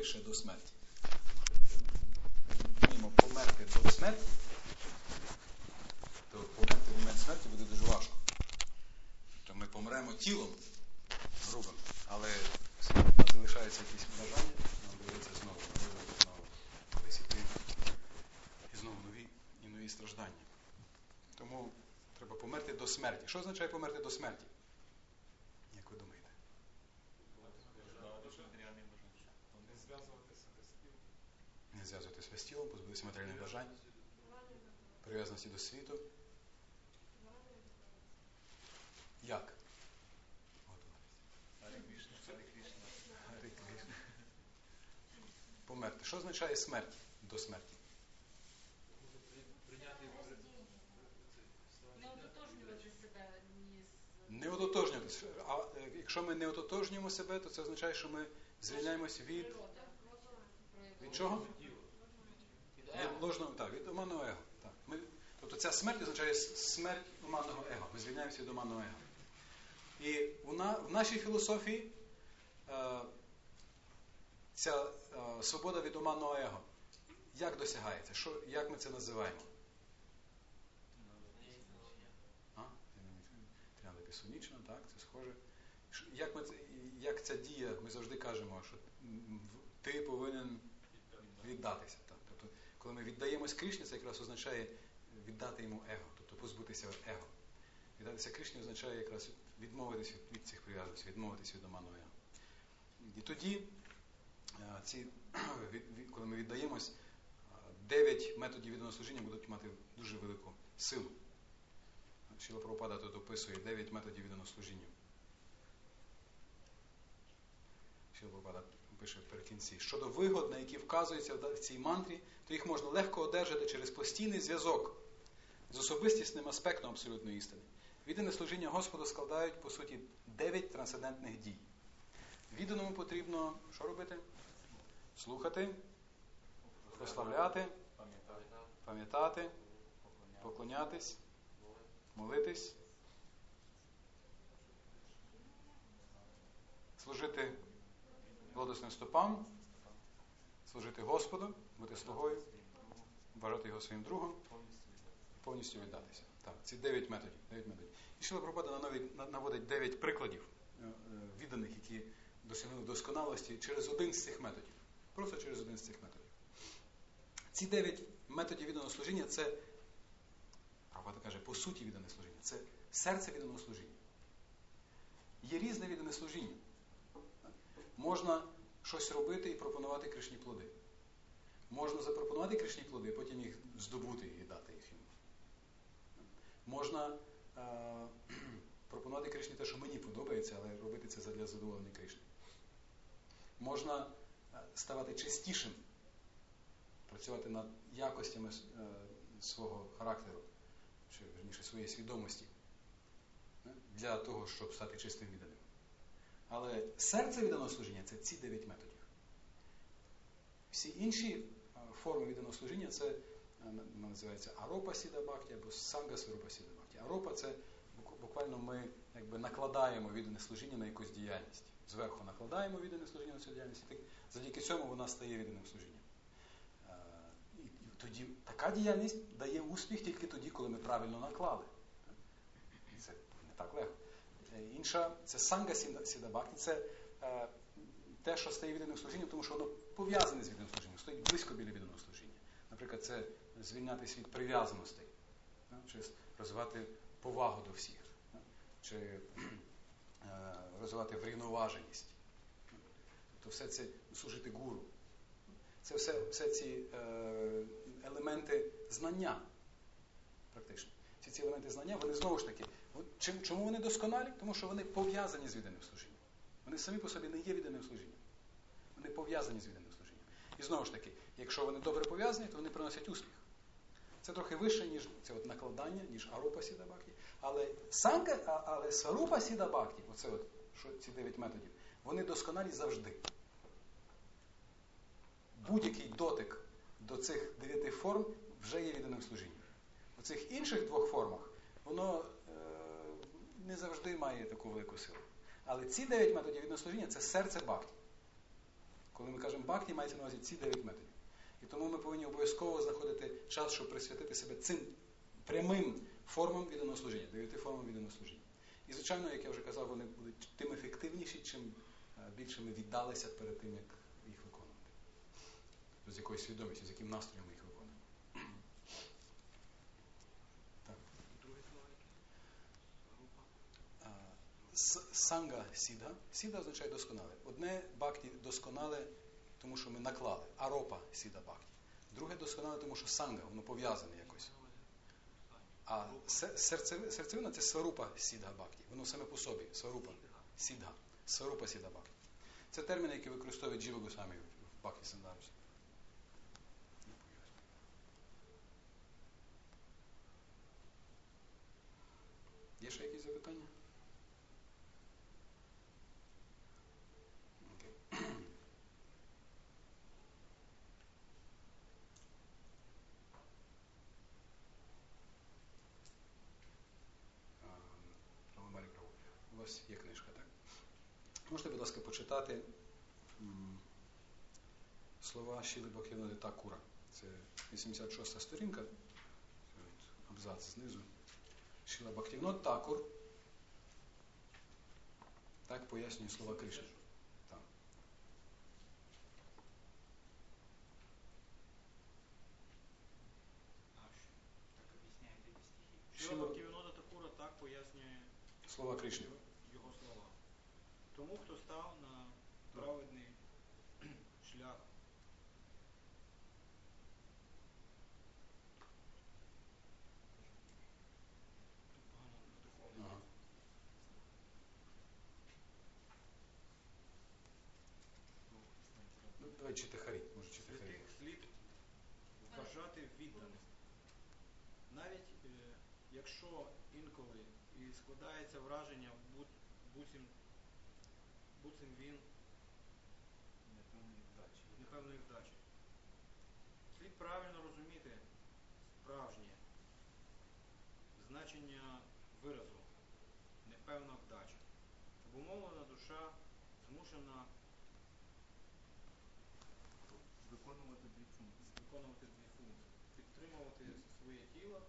пише до смерті. Вміємо померти до смерті, то померти в момент смерті буде дуже важко. Тобто ми помремо тілом грубим, але залишаються якісь бажання, нам доведеться знову, знову десь іти і знову нові і нові страждання. Тому треба померти до смерті. Що означає померти до смерті? Як ви думаєте? Не зв'язувати себе з тілом, позбутися матеріальних бажань, прив'язаності до світу. Як? Померти. Що означає смерть до смерті? Не ототожнювати себе Не ототожнюватися. А е, якщо ми не ототожнюємо себе, то це означає, що ми звільняємося від, від чого? Ложного, так, від оманного его. Так. Ми, тобто ця смерть означає смерть оманного его. Ми звільняємося від оманного его. І у на, в нашій філософії е, ця е, свобода від оманного его. Як досягається? Що, як ми це називаємо? А? Тріада пісонічна, так, це схоже. Як, ми, як ця дія, ми завжди кажемо, що ти повинен віддатися. Коли ми віддаємось Кришні, це якраз означає віддати йому его, тобто позбутися его. Віддатися Кришні означає якраз відмовитися від, від цих прив'язок, відмовитися від оману его. І тоді, е, ці, від- від- коли ми віддаємось, е, дев'ять методів відданого служіння будуть мати дуже велику силу. Шіла Прабхупада тут описує дев'ять методів відданого служіння. Шіла Прабхупада пише перекінці. Щодо вигод, на які вказуються в цій мантрі, то їх можна легко одержати через постійний зв'язок з особистісним аспектом абсолютної істини. Віддане служіння Господу складають, по суті, дев'ять трансцендентних дій. Відданому потрібно що робити? Слухати, прославляти, пам'ятати, поклонятись, молитись, служити лотосним стопам, служити Господу, бути слугою, вважати його своїм другом, повністю віддатися. Так, ці дев'ять методів. Дев'ять методів. І Шила Пропада наводить дев'ять прикладів е, е, відданих, які досягнули досконалості через один з цих методів. Просто через один з цих методів. Ці дев'ять методів відданого служіння це, Прабхупада каже, по суті віддане служіння. Це серце відданого служіння. Є різне віддане служіння. Можна щось робити і пропонувати Кришні плоди. Можна запропонувати Кришні плоди, потім їх здобути і дати їх йому. Можна е- пропонувати Кришні те, що мені подобається, але робити це задля задоволення Кришни. Можна е, ставати чистішим, працювати над якостями е- свого характеру, чи верніше своєї свідомості, е, для того, щоб стати чистим відданим. Але серце відданого служіння це ці дев'ять методів. Всі інші е, форми відданого служіння це е, називається аропа сіда бхакті або санга сварупа сіда бхакті. Аропа це буквально ми якби накладаємо віддане служіння на якусь діяльність. Зверху накладаємо віддане служіння на цю діяльність, і завдяки цьому вона стає відданим служінням. Е, І тоді така діяльність дає успіх тільки тоді, коли ми правильно наклали. Це не так легко. Е, Інша це санга сідабакті, це е, те, що стає відданим служінням, тому що воно пов'язане з відданим служінням, стоїть близько біля відданого служіння. Наприклад, це звільнятися від прив'язаностей, чи розвивати повагу до всіх, чи е, розвивати врівноваженість. Тобто все це служити гуру. Це все, все ці елементи знання, практично. Всі ці елементи знання, вони знову ж таки, чим, чому вони досконалі? Тому що вони пов'язані з відданим служінням. Вони самі по собі не є відданим служінням. Вони пов'язані з відданим служінням. І знову ж таки, якщо вони добре пов'язані, то вони приносять успіх. Це трохи вище, ніж це от накладання, ніж арупа сідабакті. Але але сарупа сідабакті, оце от, що ці дев'ять методів, вони досконалі завжди. Будь-який дотик до цих дев'яти форм вже є відданим служінням. У цих інших двох формах воно не завжди має таку велику силу. Але ці дев'ять методів віднослужіння це серце бхакті. Коли ми кажемо бхакті, мається на увазі ці 9 методів. І тому ми повинні обов'язково знаходити час, щоб присвятити себе цим прямим формам відданого служіння, дев'яти формам відданого. І, звичайно, як я вже казав, вони будуть тим ефективніші, чим е, більше ми віддалися перед тим, як їх виконувати. З якоюсь свідомістю, з яким настроєм ми їх виконуємо. Так. Друге слово яке? Група. А, с- Санга сідга. Сідга означає досконале. Одне бхакті досконале, тому що ми наклали. Аропа сіда бхакті. Друге досконале, тому що санга, воно пов'язане якось. А се- серцевина це сварупа сідга бхакті. Воно саме по собі. Сварупа сідга. Сварупа сідга бхакті. Це терміни, які використовують Джіва Госамі в бхакті Сандарусі. Є ще якісь запитання? Вас є книжка, так? Можете, будь ласка, почитати слова Шіли Бхактивіноди Такура. Це 86-та сторінка, абзац знизу. Шіла Бхактивінод Такур. Так пояснює слова Кришни. Так. А. Так об'ясняєте стихи. Шила- Шила Такура так пояснює Слова Кришни. Тому, хто став на праведний шлях. Ну, давай читахарі, може читахарі. Слід вважати відданим. Навіть е, якщо інколи і складається враження, буцім, буцім він Непевної вдачі. непевної вдачі. Слід правильно розуміти справжнє значення виразу непевна вдача. Обумовлена душа змушена Виконувати дві функції. виконувати дві функції: підтримувати своє тіло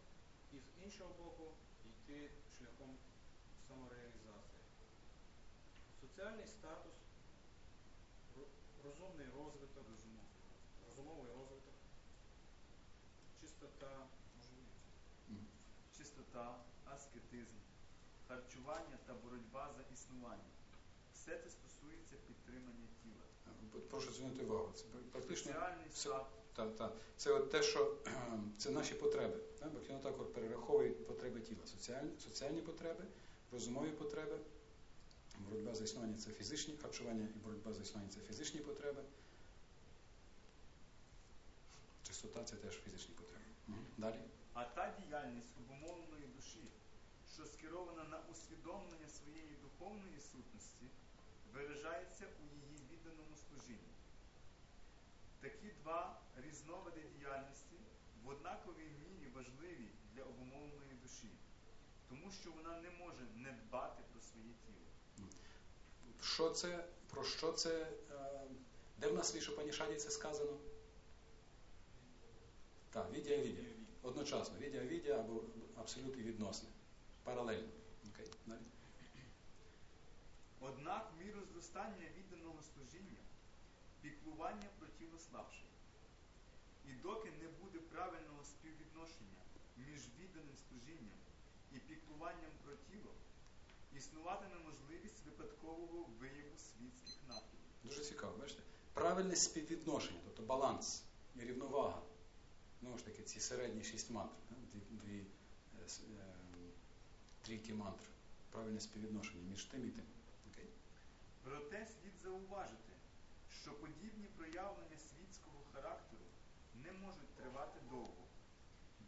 і з іншого боку йти шляхом самореалізації. Соціальний статус, розумний розвиток, розумовий розвиток, чистота. Чистота, аскетизм, харчування та боротьба за існування. Все це стосується підтримання тіла. Прошу звернути увагу. Це практично все- та, та. Це от те, що це наші потреби. Так? Бо також перераховує потреби тіла. Соціальні, соціальні потреби, розумові потреби. Боротьба за існування це фізичні харчування і боротьба за існування це фізичні потреби. Чистота це теж фізичні потреби. Далі. А та діяльність обумовленої душі, що скерована на усвідомлення своєї духовної сутності, виражається у її відданому служінні. Такі два різновиди діяльності в однаковій мірі важливі для обумовленої душі, тому що вона не може не дбати про своє тіло. Що це, про що це, е, де в нас в Ішопанішаді це сказано? Так, віддя віддя. Одночасно. Віддя віддя або абсолют і відносне. Паралельно. Окей. Далі. Однак міру зростання відданого служіння, піклування про тіло слабше. І доки не буде правильного співвідношення між відданим служінням і піклуванням про тіло, існуватиме можливість випадкового вияву світських напрямів. Дуже цікаво, бачите? Правильне співвідношення, тобто баланс і рівновага. Знову ж таки, ці середні шість мантр, дві, дві е, е, трійки мантр. Правильне співвідношення між тим і тим. Окей? Проте слід зауважити, що подібні проявлення світського характеру не можуть тривати довго,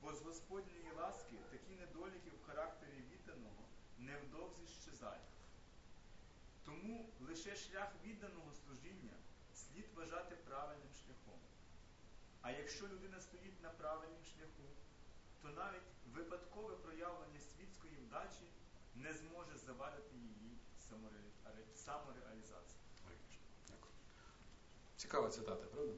бо з Господньої ласки такі недоліки в характері невдовзі щезають. Тому лише шлях відданого служіння слід вважати правильним шляхом. А якщо людина стоїть на правильному шляху, то навіть випадкове проявлення світської вдачі не зможе завадити її самореалі- самореалізації. Цікава цитата, правда?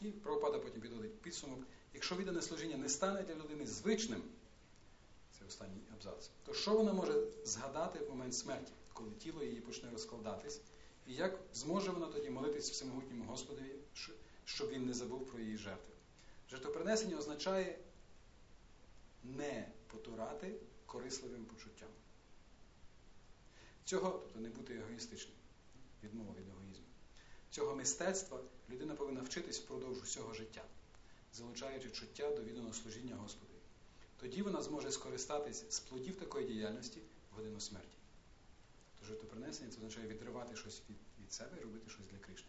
І Прабхупада потім підводить підсумок. Якщо віддане служіння не стане для людини звичним, це останній абзац, то що вона може згадати в момент смерті, коли тіло її почне розкладатись, і як зможе вона тоді молитись всемогутньому Господові, щоб він не забув про її жертви? Жертвопринесення означає не потурати корисливим почуттям. Цього, тобто не бути егоїстичним, відмова від егоїзму. Цього мистецтва людина повинна вчитись впродовж усього життя, залучаючи чуття до відданого служіння Господу. Тоді вона зможе скористатись з плодів такої діяльності в годину смерті. Тож жертвопринесення це означає відривати щось від, від себе і робити щось для Кришни.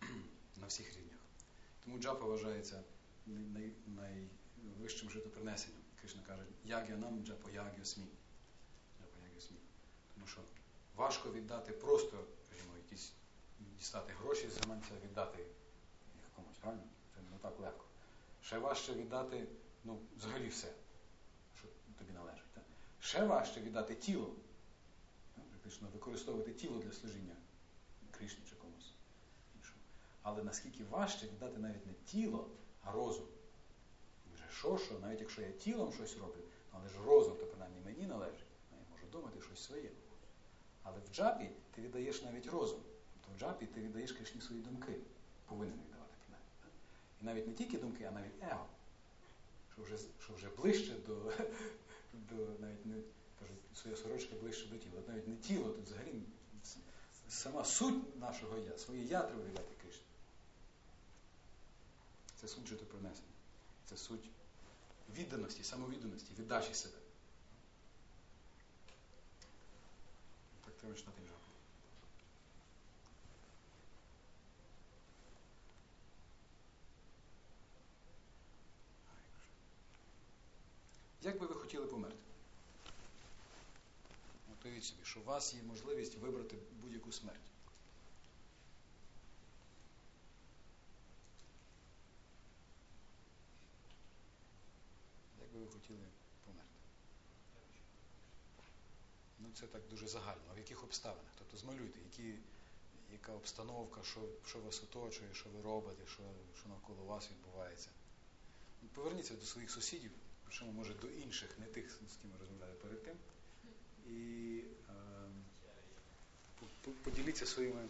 На всіх рівнях. Тому джапа вважається най, найвищим жертвопринесенням. Кришна каже, ягя нам джапо ягю смі. Смі. Тому що важко віддати просто, якісь дістати гроші з гаманця, віддати їх комусь, правильно? Це не так легко. Ще важче віддати ну, взагалі все, що тобі належить. Так? Ще важче віддати тіло. Так? Практично використовувати тіло для служіння Кришні чи комусь іншому. Але наскільки важче віддати навіть не тіло, а розум. Вже що, що, навіть якщо я тілом щось роблю, але ж розум, то принаймні мені належить, я можу думати щось своє. Але в джапі ти віддаєш навіть розум. Тобто в джапі ти віддаєш Кришні свої думки. Повинен віддавати принаймні. І навіть не тільки думки, а навіть его що вже що вже ближче до, до навіть не кажуть, своя сорочка ближче до тіла. Навіть не тіло, тут взагалі сама суть нашого я, своє я треба віддати Кришні. Це суть житопронесення. Це суть відданості, самовідданості, віддачі себе. Треба читати жаху. Як би ви хотіли померти? Уявіть собі, що у вас є можливість вибрати будь-яку смерть. Як би ви хотіли померти? Ну, це так дуже загально. В яких обставинах? Тобто змалюйте, які, яка обстановка, що що вас оточує, що ви робите, що що навколо вас відбувається. Поверніться до своїх сусідів причому може до інших, не тих, з ким ми розмовляли перед тим. І е, поділіться своїми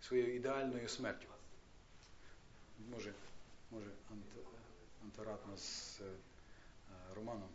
своєю ідеальною смертю. Може, може антиратно з е, Романом.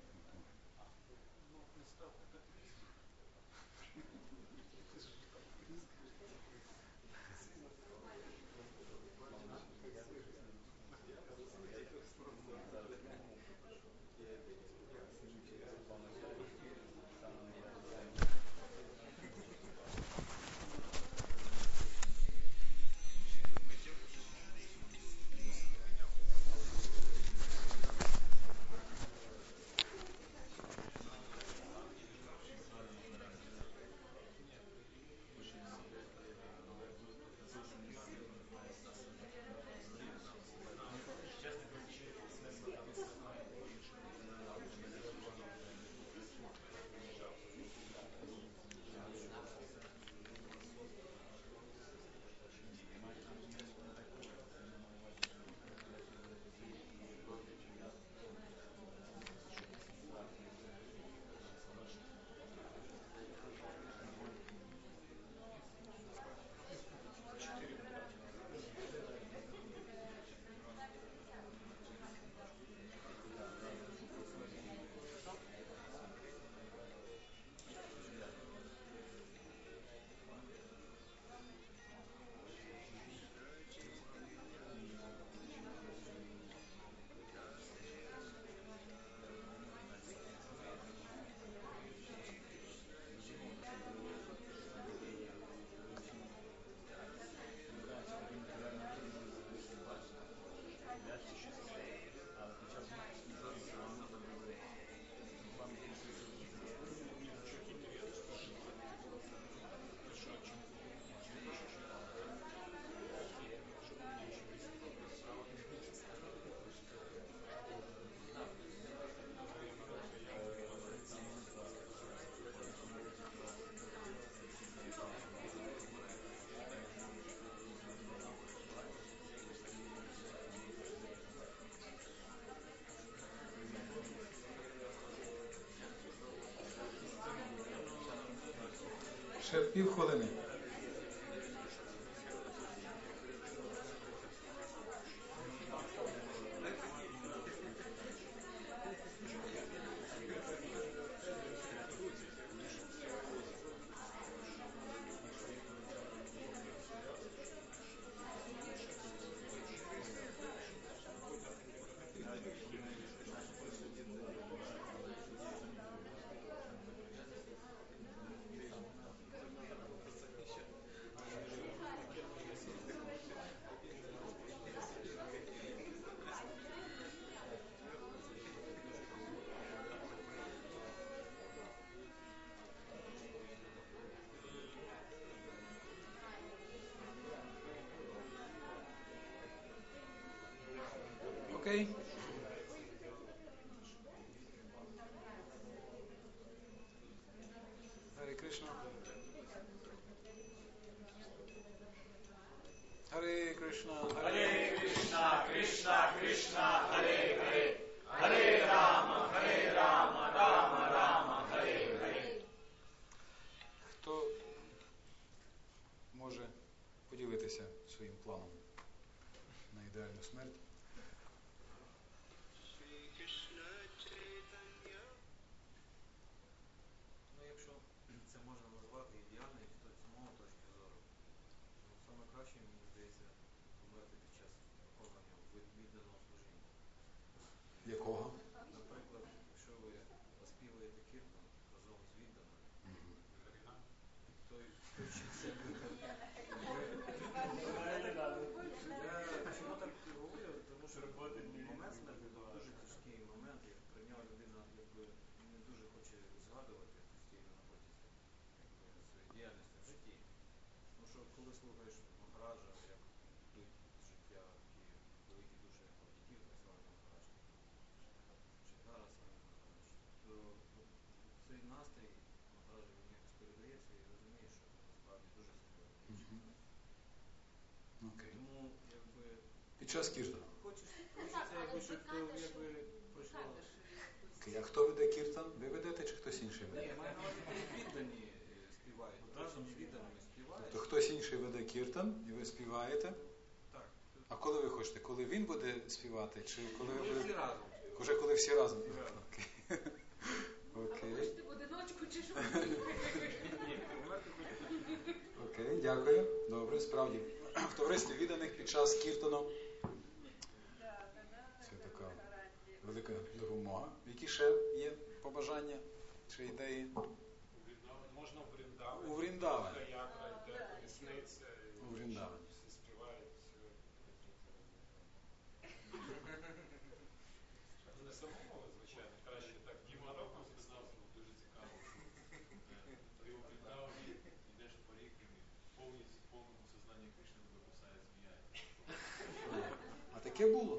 ser hijo de mí. Харе Кришна. Харе Кришна. Харе Krishna, Krishna, Krishna, Hare Hare, Hare Rama, Hare Rama, Rama Rama, Hare Hare. Хто може поділитися своїм планом на ідеальну смерть? Ну, якщо це можна назвати ідеальною з самого точки зору, то саме краще, мені здається, померти під час виконання від- відданого служіння. Якого? Наприклад, якщо ви оспівуєте кіртон разом з відданим, той, той чи це Я чому так говорю? Тому що момент смерті це дуже тяжкий момент, і про нього людина якби не дуже хоче згадувати постійно на протязі якби, своєї діяльності в житті. Тому що коли слухаєш Махараджа, як йдуть з життя такі великі душі, як Пакітів, так званий Махарадж, Шидара саме Махарадж, то от, цей настрій Махараджа він якось передається і розумієш, що це насправді дуже символічно. Окей. Тому якби Під час кіртану. А хто веде кіртан? Ви ведете чи хтось інший веде? віддані е, співають, разом з відданими співають. То хтось інший веде кіртан і ви співаєте? Так. А коли ви хочете? Коли він буде співати, чи коли ви Ми всі разом. Уже коли всі разом. Окей. А ви Окей. хочете в одиночку чи що? Окей, дякую. Добре, справді. В товаристві відданих під час кіртану. Це така велика допомога. Які ще є побажання чи ідеї? Можна. У Вріндаван. Ягра і У. Всі співають. Ну, Не самому, звичайно, краще так. Діма Роком сказав, це дуже цікаво. Е, Ти у Вріндавані йдеш по рікам і повністю в повному сознанні Кришни тебе кусає змія. А? Таке було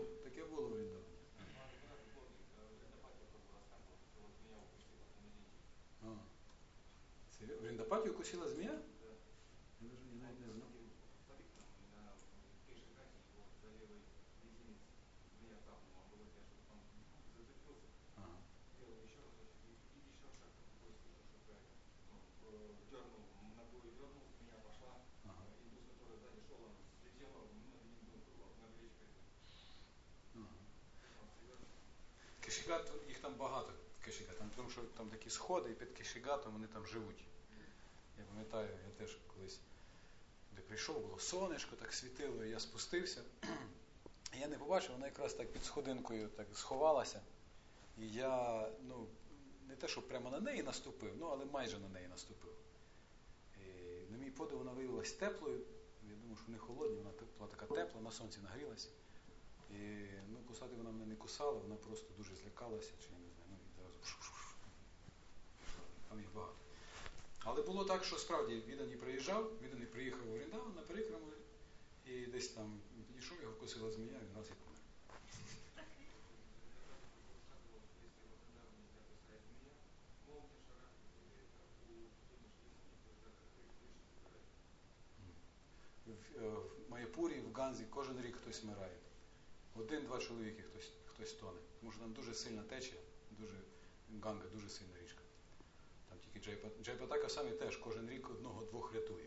Ага. Ага. Ага. Кешігат, їх там багато кешігат, там, тому що там такі сходи, і під кешігатом вони там живуть. Я пам'ятаю, я теж колись де прийшов, було сонечко, так світило, і я спустився. Я не побачив, вона якраз так під сходинкою так сховалася. І я, ну, не те, що прямо на неї наступив, ну, але майже на неї наступив. І на мій подив вона виявилась теплою. Я думав, що не холодні, вона була така тепла, на сонці нагрілася. І ну, кусати вона мене не кусала, вона просто дуже злякалася, чи я не знаю, ну і одразу. Там їх багато. Але було так, що справді відданий приїжджав, відданий приїхав у Орієнтал на перекраму, і десь там підійшов, його вкусила змія, він раз і помер. Е, в Майпурі, в Ганзі кожен рік хтось вмирає. Один-два чоловіки хтось, хтось тоне. Тому що там дуже сильна течія, дуже, Ганга дуже сильна річка. Тільки Джейпатака самі теж кожен рік одного-двох рятує.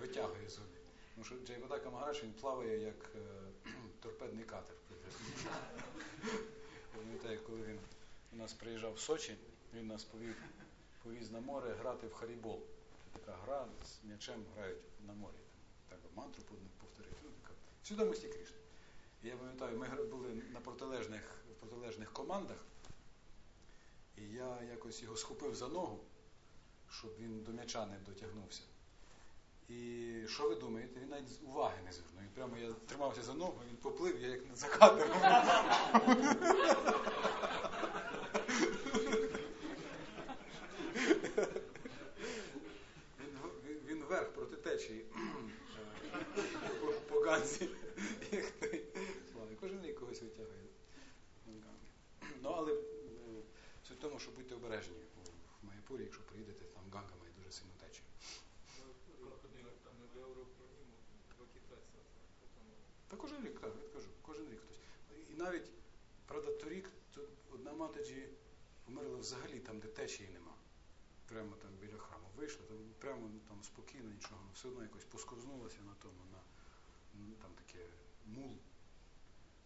Витягує з води. Тому що Джейпатака Магараш він плаває як е, торпедний катер. Пам'ятаю, коли він у нас приїжджав в Сочі, він нас повів, повіз на море грати в харібол. Така гра з м'ячем грають на морі. Там, так мантру повторити. Ну, така. І я пам'ятаю, ми були на протилежних, в протилежних командах, і я якось його схопив за ногу, щоб він до м'яча не дотягнувся. І що ви думаєте? Він навіть уваги не звернув. Він прямо я тримався за ногу, він поплив, я як за катером. Він, в- він, він вверх проти течії е, по, по Ганзі. Як той. Слава, Кожен рік когось витягує. Ну, але е, суть в тому, що будьте обережні в Майяпурі, якщо приїдете, там Ганга має дуже сильну течію. Та кожен рік, так, я кажу, кожен рік хтось. І навіть, правда, торік то одна матаджі померла взагалі там, де течії нема. Прямо там біля храму вийшла, там прямо ну, там спокійно, нічого, ну, все одно якось посковзнулася на тому, на ну, там таке мул,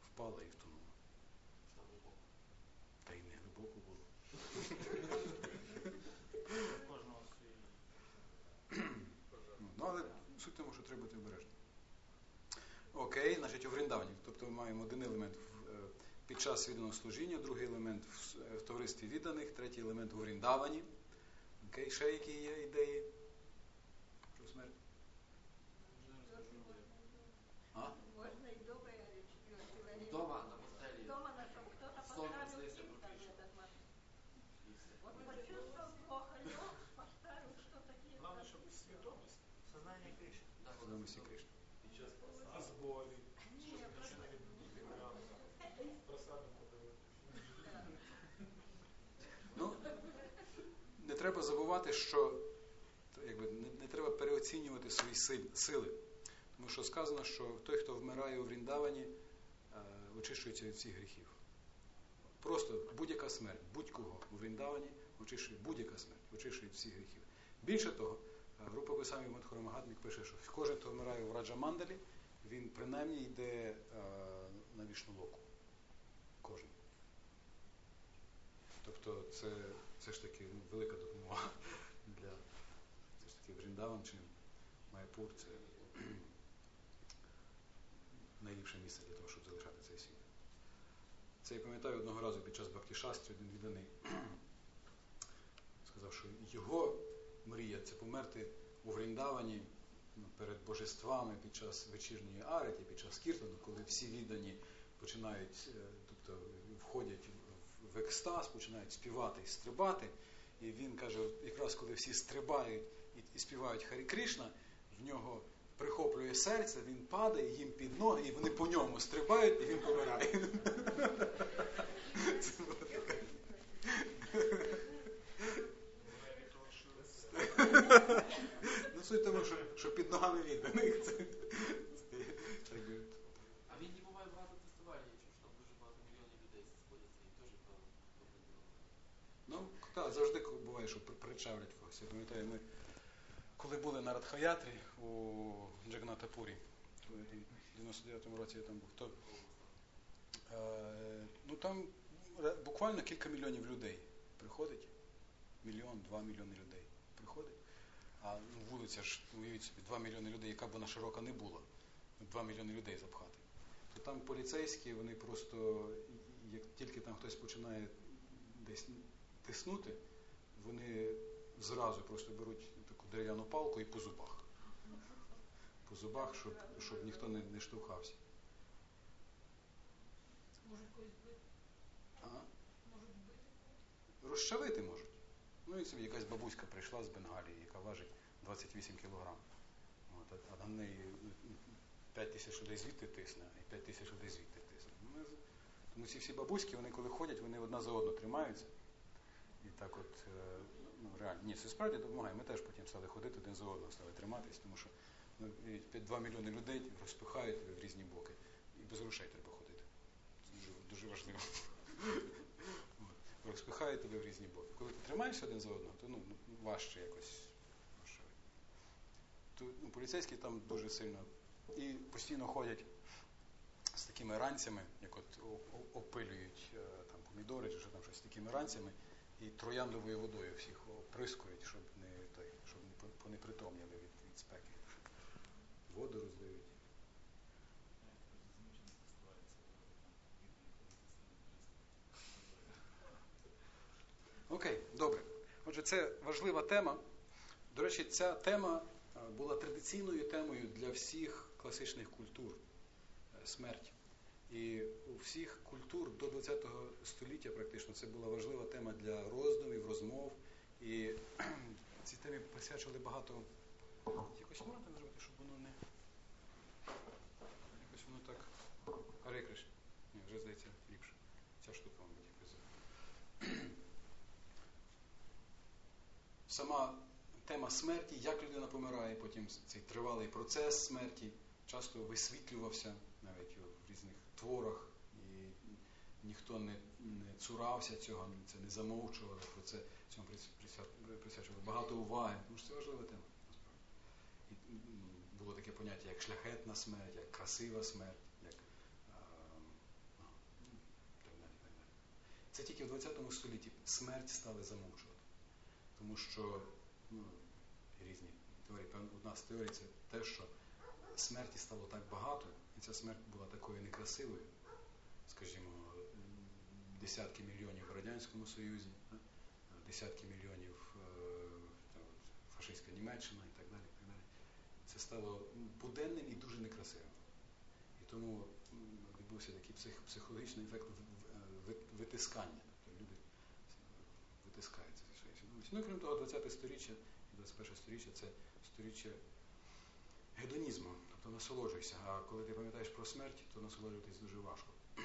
впала і втонула. Та й не глибоко було. Кожного свій. Ну, ну, але суть в тому, що треба бути обережним. Окей, значить, у Вріндавні. Тобто ми маємо один елемент в, е, під час відданого служіння, другий елемент в, с- е, в товаристві відданих, третій елемент у Вріндавані. Окей, ще які є ідеї? Про смерть? А? Можно и дома, или четвертый вариант. Дома на постели. Дома, на чтобы кто-то Сон поставил снится фильм там крутейший. этот вот. Вот почувствовал плохо, лег, поставил, что такие. Главное, щоб свідомість, сознання Кришни. Да, Свідомості Кришни. Під А зборі, Не, щоб нічого не відбувалося. Ну, не треба забувати, що якби, не, не треба переоцінювати свої сили. Тому що сказано, що той, хто вмирає у Вріндавані, е, очищується від всіх гріхів. Просто будь-яка смерть, будь-кого у Вріндавані очищує будь-яка смерть, очищує від всіх гріхів. Більше того, група Госамі Мадхурамагатмік пише, що кожен, хто вмирає у Раджамандалі, він принаймні йде е, на вічну локу. Кожен. Тобто це все ж таки ну, велика допомога для все ж таки Вріндаван чи Майпур це найліпше місце для того, щоб залишати цей світ. Це я пам'ятаю одного разу під час Бактішастрі один відданий сказав, що його мрія це померти у Вріндавані перед божествами під час вечірньої арити, під час кіртану, коли всі віддані починають, е, тобто входять в- екстаз, починають співати і стрибати. І він каже, якраз коли всі стрибають і співають Харі Кришна, в нього прихоплює серце, він падає їм під ноги, і вони по ньому стрибають, і він помирає. Це було таке. Ну, суть тому, що, що під ногами відданих. Це, це, якби, А він не буває багато фестивалів, я чув, що там дуже багато мільйонів людей сходяться і теж про добре діло. Ну, так, завжди буває, що при- причавлять когось. Я пам'ятаю, ми коли були на Радхаятрі у Джагнатапурі, в 99-му році я там був, то е, ну, там ре- буквально кілька мільйонів людей приходить. Мільйон, два мільйони людей приходить. А ну, вулиця ж, уявіть собі, два мільйони людей, яка б вона широка не була, два мільйони людей запхати. То там поліцейські, вони просто, як тільки там хтось починає десь тиснути, вони зразу просто беруть таку дерев'яну палку і по зубах. По зубах, щоб, щоб ніхто не, не штовхався. Может, когось бити? А? Можуть бити? Розчавити можуть. Ну і собі якась бабуська прийшла з Бенгалії, яка важить 28 кілограм. От, а- на неї 5 тисяч людей звідти тисне, і 5 тисяч людей звідти тисне. Ну, ми Тому ці всі бабуськи, вони коли ходять, вони одна за одну тримаються. І так от, е, ну реально, ні, це справді допомагає. Ми теж потім стали ходити один за одного, стали триматись, тому що ну, 2 мільйони людей розпихають в різні боки. І без грошей треба ходити. Це дуже, дуже важливо. Розпихає тебе в різні боки. Коли ти тримаєшся один за одного, то ну, важче якось. То, ну, поліцейські там дуже сильно і постійно ходять з такими ранцями, як от опилюють е, там помідори чи що там щось з такими ранцями, і трояндовою водою всіх оприскують, щоб не той, щоб не по- понепритомніли від, від спеки. Воду роздають. Окей, добре. Отже, це важлива тема. До речі, ця тема е, була традиційною темою для всіх класичних культур е, смерть. І у всіх культур до ХХ століття практично це була важлива тема для роздумів, розмов. І цій темі присвячували багато. Якось можна так зробити, щоб воно не. Якось воно так. Харе Кришна. Ні, вже здається ліпше. Ця штука, мабуть, якось. Сама тема смерті, як людина помирає, потім цей тривалий процес смерті часто висвітлювався навіть в різних творах, і ніхто не, не цурався цього, це не замовчували про це, цьому присвя- присвячували багато уваги, тому що це важлива тема, насправді. І було таке поняття, як шляхетна смерть, як красива смерть, як ну, далі. Це тільки в ХХ столітті смерть стали замовчувати. Тому що ну, різні теорії, одна з теорій це те, що смерті стало так багато, і ця смерть була такою некрасивою, скажімо, десятки мільйонів в Радянському Союзі, десятки мільйонів е, та, от, фашистська Німеччина і так далі. і так далі. Це стало буденним і дуже некрасивим. І тому відбувся такий псих, психологічний ефект витискання. Тобто люди витискаються зі. Ну крім того, 20 сторіччя і 21 сторіччя це сторіччя гедонізму, тобто насолоджуйся. А коли ти пам'ятаєш про смерть, то насолоджуватись дуже важко.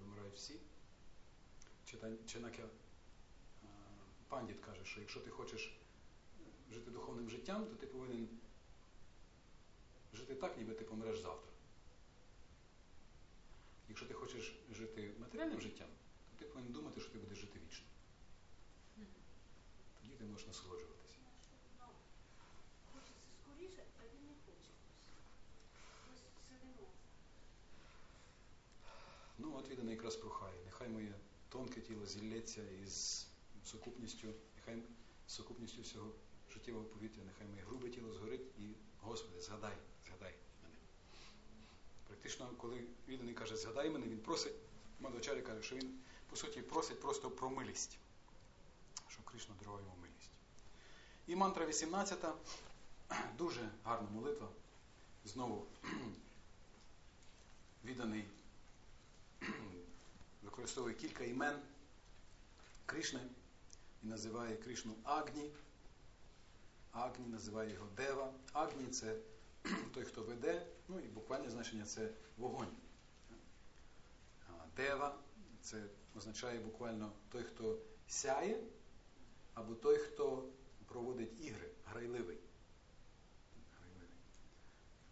Вимирають всі. Е, Пандіт каже, що якщо ти хочеш жити духовним життям, то ти повинен жити так, ніби ти помреш завтра. Якщо ти хочеш жити матеріальним життям, то ти повинен думати, що ти будеш жити вічно. Ти можеш насолоджуватися. Хочеться скоріше, а він не хоче. Ось сидимо. Ну, от відданий якраз прохає. Нехай моє тонке тіло зілється із сукупністю, нехай сукупністю всього життєвого повітря, нехай моє грубе тіло згорить і, Господи, згадай, згадай мене. Практично, коли відданий каже, згадай мене, він просить, Мадвачарі каже, що він, по суті, просить просто про милість, що Кришна дарував йому милість. І мантра 18, дуже гарна молитва. Знову відданий використовує кілька імен Кришни і називає Кришну Агні. Агні називає його Дева. Агні це той, хто веде, ну і буквальне значення це вогонь. Дева це означає буквально той, хто сяє, або той, хто проводить ігри, грайливий. Грайливий.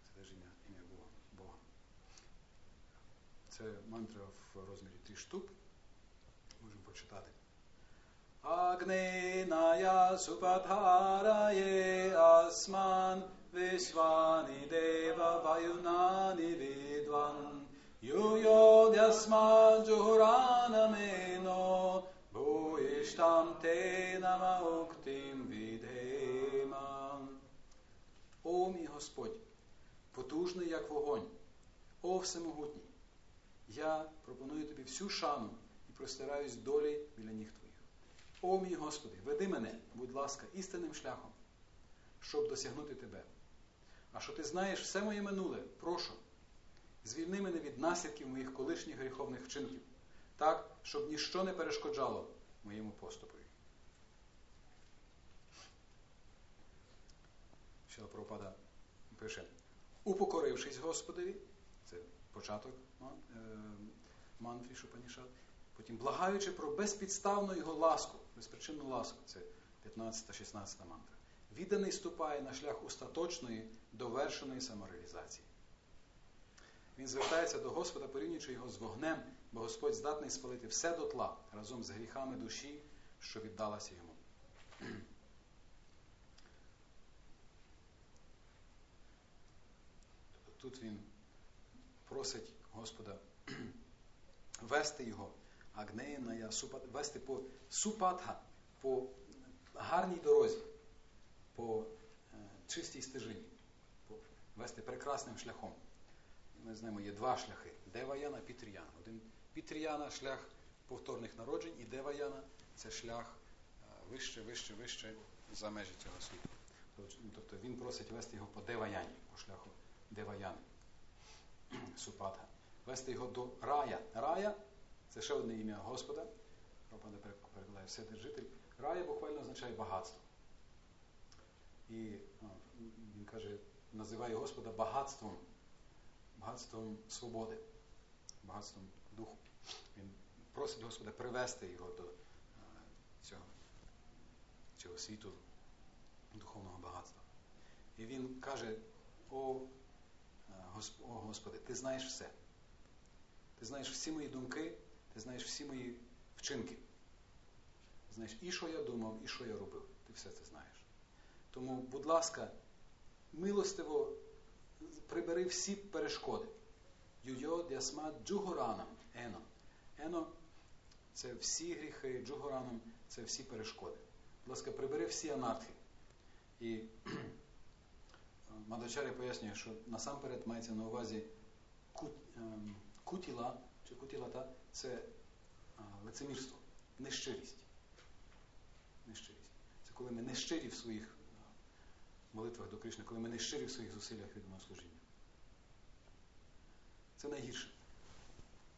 Це теж ім'я, ім'я Бога. Це мантра в розмірі три штук. Можемо почитати. Агненая супадхарає асман вишвани дева ваюнани видван юйодясман джуранамено буїштам те намауктим відгеман. О мій Господь, потужний як вогонь, о всемогутній, я пропоную тобі всю шану і простираюсь долі біля ніг твоїх. О мій Господи, веди мене, будь ласка, істинним шляхом, щоб досягнути тебе. А що ти знаєш все моє минуле, прошу, звільни мене від наслідків моїх колишніх гріховних вчинків, так, щоб ніщо не перешкоджало моєму поступові. Шила Прабхупада пише, упокорившись Господові, це початок е, мантрі Шупанішат, потім благаючи про безпідставну його ласку, безпричинну ласку, це 15-16 мантра. Відданий ступає на шлях остаточної, довершеної самореалізації. Він звертається до Господа, порівнюючи його з вогнем, бо Господь здатний спалити все дотла разом з гріхами душі що віддалася йому. Тут він просить Господа вести його Агнеяна Супат, вести по Супатха, по гарній дорозі, по е, чистій стежині, вести прекрасним шляхом. Ми знаємо, є два шляхи: Деваяна, Пітріяна. Один Пітріяна шлях повторних народжень, і Деваяна це шлях е, вище, вище, вище за межі цього світу. Тобто він просить вести його по Деваяні, по шляху Деваяни. Супатха. Вести його до рая. Рая це ще одне ім'я Господа. Пропада перекладає Вседержитель. Рая буквально означає багатство. І він каже, називає Господа багатством, багатством свободи, багатством духу. Він просить Господа привести його до цього, цього світу духовного багатства. І він каже, о, о Господи, ти знаєш все. Ти знаєш всі мої думки, ти знаєш всі мої вчинки. Знаєш і що я думав, і що я робив. Ти все це знаєш. Тому, будь ласка, милостиво прибери всі перешкоди. Юйо дясма джугоранам ено. Ено це всі гріхи, джугоранам це всі перешкоди. Будь ласка, прибери всі анархи. І Мадачарі пояснює, що насамперед мається на увазі ем, кутіла чи кутілата це лицемірство, нещирість. Нещирість. Це коли ми не щирі в своїх молитвах до Кришни, коли ми не щирі в своїх зусиллях від служіння. Це найгірше.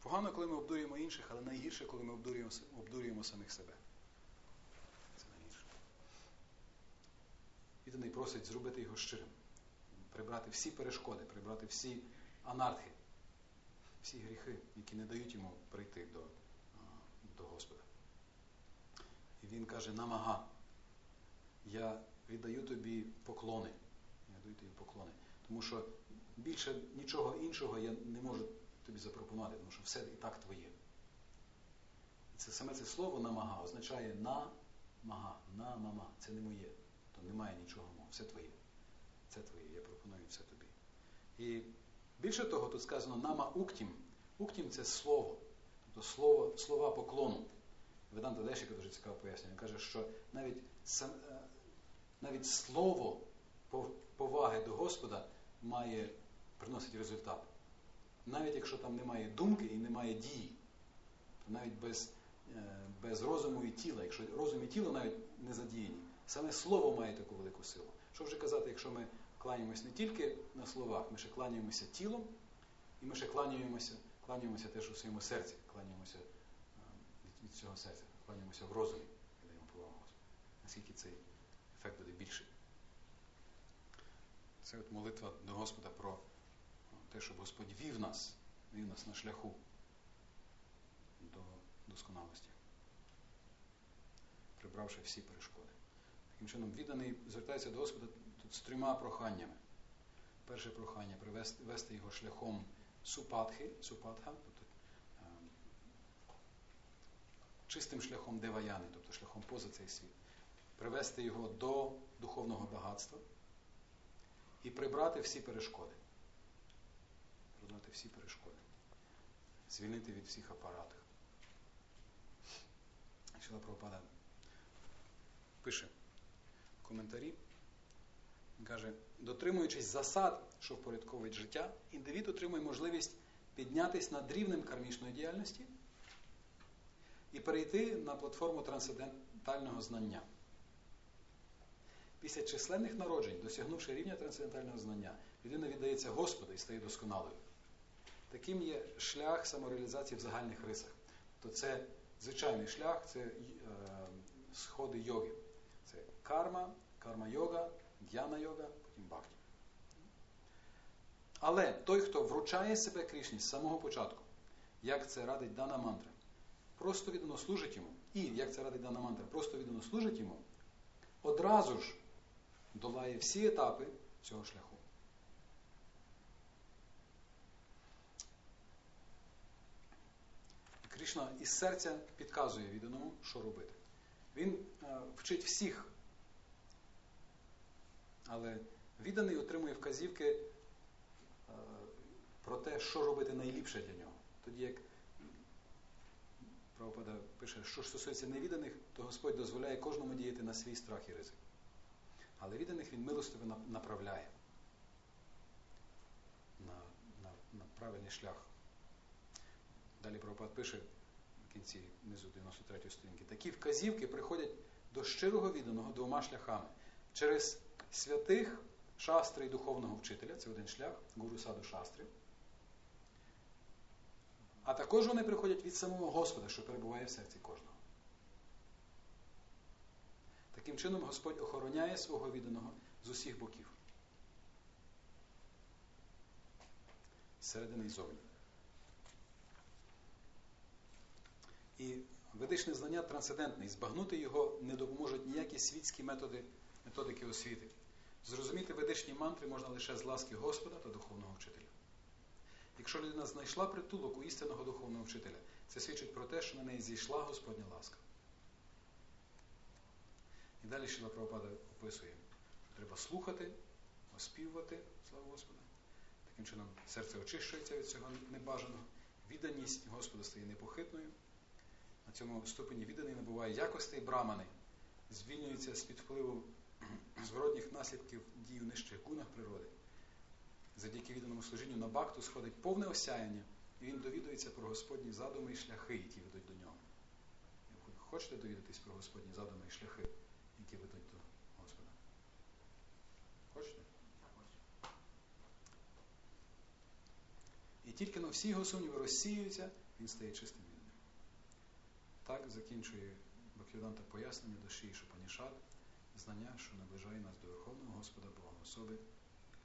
Погано, коли ми обдурюємо інших, але найгірше, коли ми обдурюємо, обдурюємо самих себе. Це найгірше. Відданий просить зробити його щирим прибрати всі перешкоди, прибрати всі анархи, всі гріхи, які не дають йому прийти до, до Господа. І він каже, намага, я віддаю тобі поклони. Я даю тобі поклони. Тому що більше нічого іншого я не можу тобі запропонувати, тому що все і так твоє. І це саме це слово намага означає на мага, на мама. Це не моє. То немає нічого мого, все твоє це твоє, я пропоную це тобі. І більше того, тут сказано нама уктім. Уктім це слово, тобто слово, слова поклону. Веданта Дешіка дуже цікаво пояснює. Він каже, що навіть е, навіть слово поваги до Господа має приносить результат. Навіть якщо там немає думки і немає дії, то навіть без е, без розуму і тіла, якщо розум і тіло навіть не задіяні, саме слово має таку велику силу. Що вже казати, якщо ми кланяємося не тільки на словах, ми ще кланяємося тілом, і ми ще кланяємося, кланяємося теж у своєму серці, кланяємося е, від, цього серця, кланяємося в розумі, і даємо повагу Господу. Наскільки цей ефект буде більший. Це от молитва до Господа про те, щоб Господь вів нас, вів нас на шляху до досконалості, прибравши всі перешкоди. Таким чином, відданий звертається до Господа з трьома проханнями. Перше прохання привести вести його шляхом супатхи, супатха, тобто е, чистим шляхом деваяни, тобто шляхом поза цей світ, привести його до духовного багатства і прибрати всі перешкоди. Прибрати всі перешкоди. Звільнити від всіх апаратів. Шила Прабхупада пише коментарі. Каже, дотримуючись засад, що впорядковують життя, індивід отримує можливість піднятися над рівнем кармічної діяльності і перейти на платформу трансцендентального знання. Після численних народжень, досягнувши рівня трансцендентального знання, людина віддається Господу і стає досконалою. Таким є шлях самореалізації в загальних рисах. То це звичайний шлях, це е, сходи йоги. Це карма, карма-йога, д'яна-йога, потім бхакті. Але той, хто вручає себе Крішні з самого початку, як це радить дана мантра, просто віддано служить йому, і, як це радить дана мантра, просто віддано служить йому, одразу ж долає всі етапи цього шляху. Кришна із серця підказує відданому, що робити. Він е, вчить всіх. Але відданий отримує вказівки е, про те, що робити найліпше для нього. Тоді як Правопада пише, що ж стосується невіданих, то Господь дозволяє кожному діяти на свій страх і ризик. Але відданих він милостиво направляє на, на, на правильний шлях. Далі Правопад пише в кінці низу 93 сторінки. Такі вказівки приходять до щирого відданого двома шляхами. Через святих шастри і духовного вчителя, це один шлях, гуру саду шастри. А також вони приходять від самого Господа, що перебуває в серці кожного. Таким чином Господь охороняє свого відданого з усіх боків. Зсередини і зовні. І ведичне знання трансцендентне, і збагнути його не допоможуть ніякі світські методи, методики освіти. Зрозуміти ведичні мантри можна лише з ласки Господа та духовного вчителя. Якщо людина знайшла притулок у істинного духовного вчителя, це свідчить про те, що на неї зійшла Господня ласка. І далі Шіла Прабхупада описує, що треба слухати, оспівувати, слава Господа. Таким чином серце очищується від цього небажаного, відданість Господа стає непохитною. На цьому ступені відданий набуває якостей брамани, звільнюється з-під впливу зворотніх наслідків дій у нижчих гунах природи. Завдяки відданому служінню на бакту сходить повне осяяння, і він довідується про Господні задуми і шляхи, які ведуть до нього. Ви хочете довідатись про Господні задуми і шляхи, які ведуть до Господа? Хочете? І тільки на всі його сумніви розсіюються, він стає чистим відданим. Так закінчує Бхактивіданта пояснення до Ші Шупанішад, знання, що наближає нас до Верховного Господа Бога особи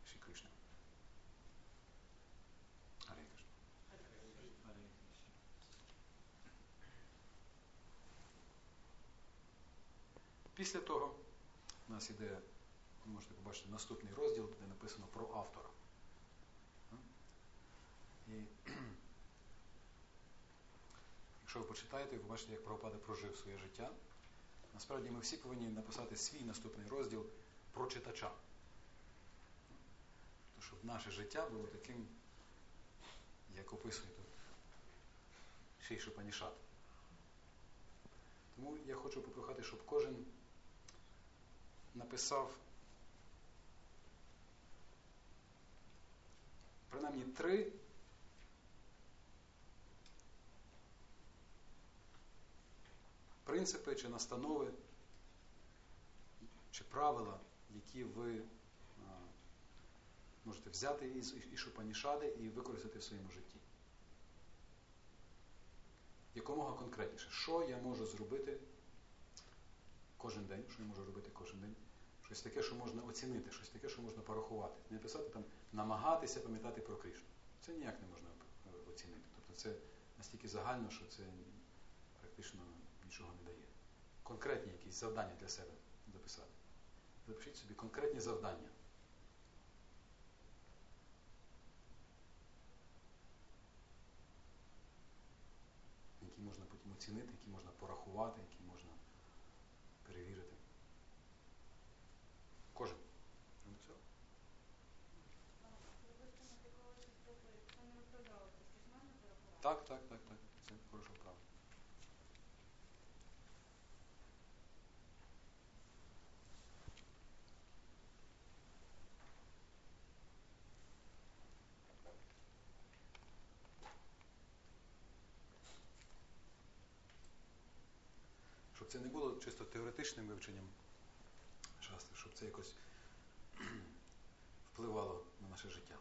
Ші Кришна. Після того у нас іде, ви можете побачити наступний розділ, де написано про автора. І якщо ви почитаєте, ви побачите, як Прабхупада прожив своє життя. Насправді ми всі повинні написати свій наступний розділ про читача. То, щоб наше життя було таким, як описує тут Шейшу Панішат. Тому я хочу попрохати, щоб кожен написав принаймні три принципи чи настанови, чи правила, які ви можете взяти із Ішупанішади і використати в своєму житті. Якомога конкретніше, що я можу зробити кожен день, що я можу робити кожен день, щось таке, що можна оцінити, щось таке, що можна порахувати. Не писати там, намагатися пам'ятати про Кришну. Це ніяк не можна е, оцінити. Тобто це настільки загально, що це практично нічого не дає. Конкретні якісь завдання для себе записати. Запишіть собі конкретні завдання. Які можна потім оцінити, які можна порахувати, які можна перевірити. Кожен. Так, так, так, так. Це хороша вправа. Щоб це не було чисто теоретичним вивченням шастри, щоб це якось впливало на наше життя.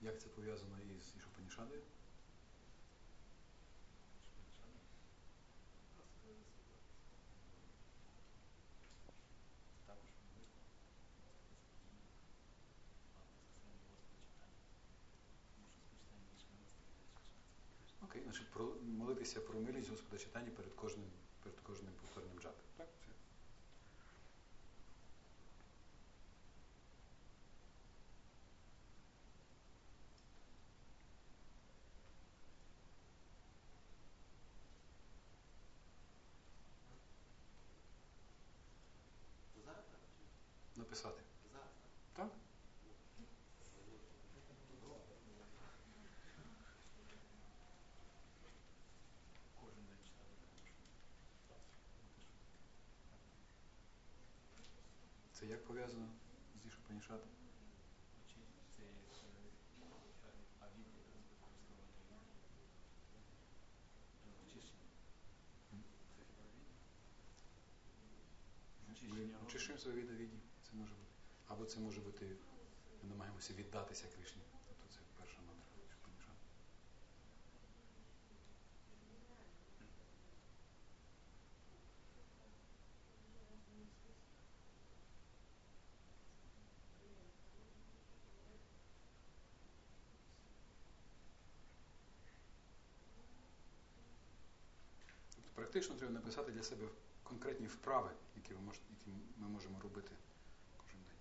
Як це пов'язано із Ішупанішадою? Окей, значить, про, молитися про милість Господа читання перед кожним, перед кожним повторним джапом. Так? Це. написати. Зараз, Так? Кожен день читати також. Це як пов'язано з Ішопанішатом? Очі це як авіді використовування очищення. Мгм. Це хіба авіді? з Ішупанішатом. розуму. своє від віді, Це може бути. Або це може бути, ми намагаємося віддатися Кришні. Тобто це перша мантра Ішопанішат. Практично треба написати для себе конкретні вправи, які, ви мож, які ми можемо робити кожен день.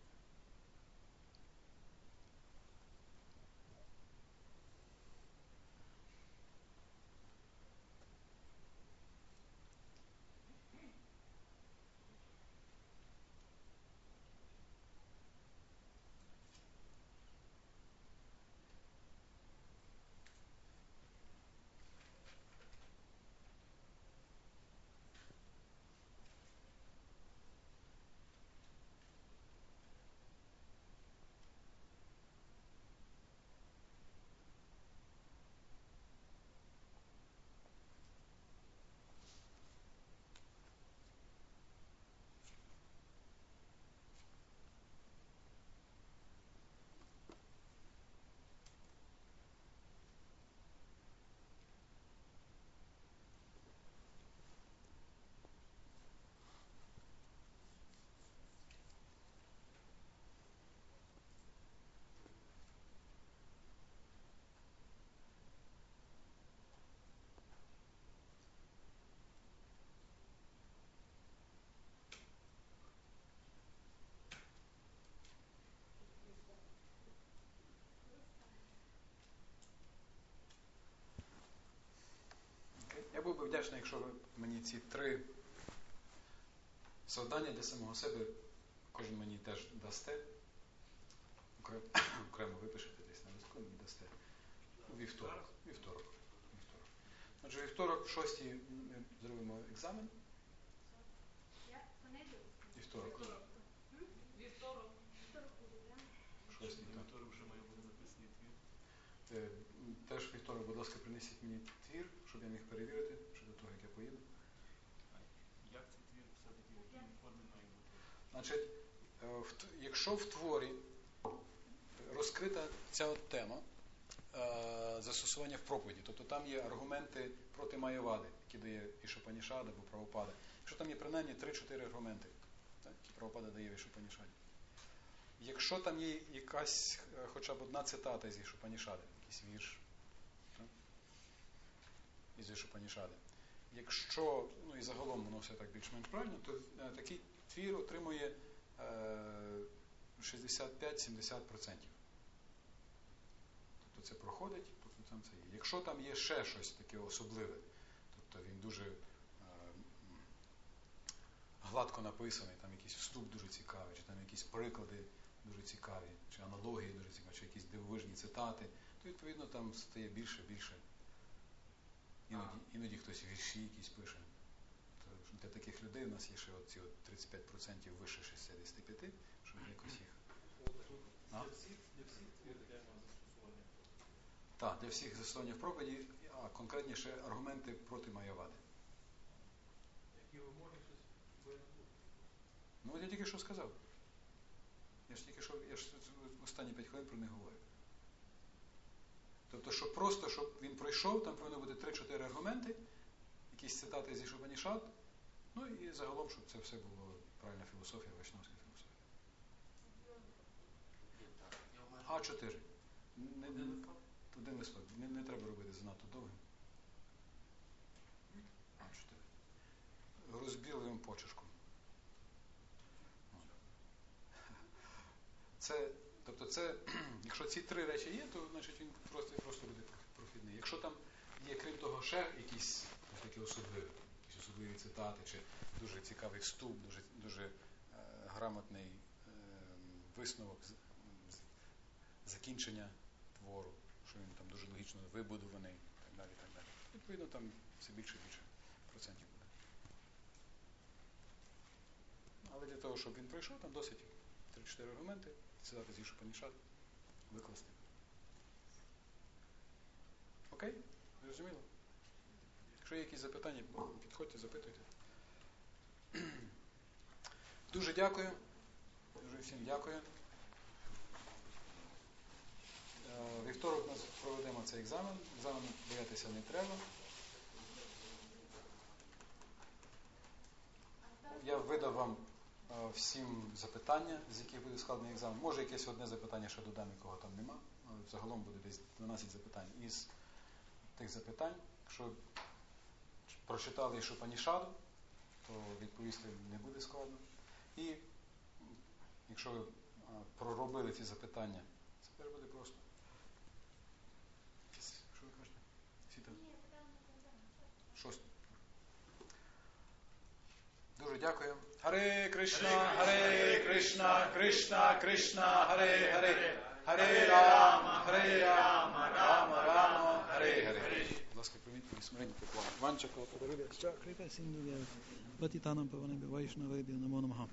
Окей? Я був би вдячний, якщо ви мені ці три завдання для самого себе, кожен мені теж дасте. Окремо, окремо випишете десь на листку, мені дасте. У Вівторок. Вівторок. Вівторок. Отже, вівторок в шостій ми зробимо екзамен. Вівторок. Вівторок. Шостій. Вівторок вже має бути написаний твір. Е, Теж вівторок, будь ласка, принесіть мені твір, щоб я міг перевірити, до того, як я поїду. Як цей твір все-таки в якій він формі має бути? Значить, е, якщо в творі розкрита ця от тема е, застосування в проповіді, тобто там є аргументи проти Майовади, які дає Ішопанішада або Правопада. Якщо там є принаймні 3-4 аргументи, так, які Правопада дає в Ішопанішаді. Якщо там є якась е, хоча б одна цитата з Ішопанішади, якийсь вірш із Ішопанішади. Якщо, ну і загалом воно все так більш-менш правильно, то е, такий твір отримує е, 65-70%. Тобто це проходить, тобто там це є. Якщо там є ще щось таке особливе, тобто він дуже е, гладко написаний, там якийсь вступ дуже цікавий, чи там якісь приклади дуже цікаві, чи аналогії дуже цікаві, чи якісь дивовижні цитати, то відповідно там стає більше, більше. Іноді, іноді хтось вірші якісь пише. То для таких людей у нас є ще оці от 35% вище 65, щоб якось їх. А? Так, для всіх застосування в проповіді, а конкретніше аргументи проти Майявади. Які вимоги щось. Ну от я тільки що сказав. Я ж тільки що, я ж останні 5 хвилин про них говорю. Тобто, щоб просто, щоб він пройшов, там повинно бути 3-4 аргументи, якісь цитати зі Шопанішат, ну і загалом, щоб це все було правильна філософія, вайшнавська філософія. Ні, так. Я обмежу. А4. Не, не, один листок. Не, не треба робити занадто довгим. А4. Розбілим почерком. Це, тобто це, якщо ці три речі є, то значить він просто, просто буде прохідний. Якщо там є, крім того, ще якісь такі особливі, якісь особливі цитати, чи дуже цікавий вступ, дуже, дуже е, грамотний висновок з- з- закінчення твору, що він там дуже логічно вибудований і так далі. і так далі. Відповідно, там все більше і більше процентів буде. Але для того, щоб він пройшов, там досить 3-4 аргументи, сказати зі Шопанішат, викласти. Окей? Зрозуміло? Якщо є якісь запитання, підходьте, запитуйте. Дуже дякую. Дуже всім дякую. Е, Вівторок нас проведемо цей екзамен. Екзамену боятися не треба. Я видав вам всім запитання, з яких буде складений екзамен. Може, якесь одне запитання ще додам, якого там нема, але загалом буде десь 12 запитань. Із тих запитань, якщо прочитали Шупанішаду, то відповісти не буде складно. І якщо ви проробили ці запитання, це теж буде просто. Що ви кажете? Всі там? Шосте. Дуже дякую. Харе Кришна, Харе Кришна, Кришна, Кришна, Харе Харе. Харе Рама, Харе Рама, Рама, Рама, Харе Харе. Будь ласка, прийміть мої смирення поклон. Ванча Калпадарубя, Крипа Сіндувя, Патітанам Паванебі Вайшнавебі, Намо Намаха.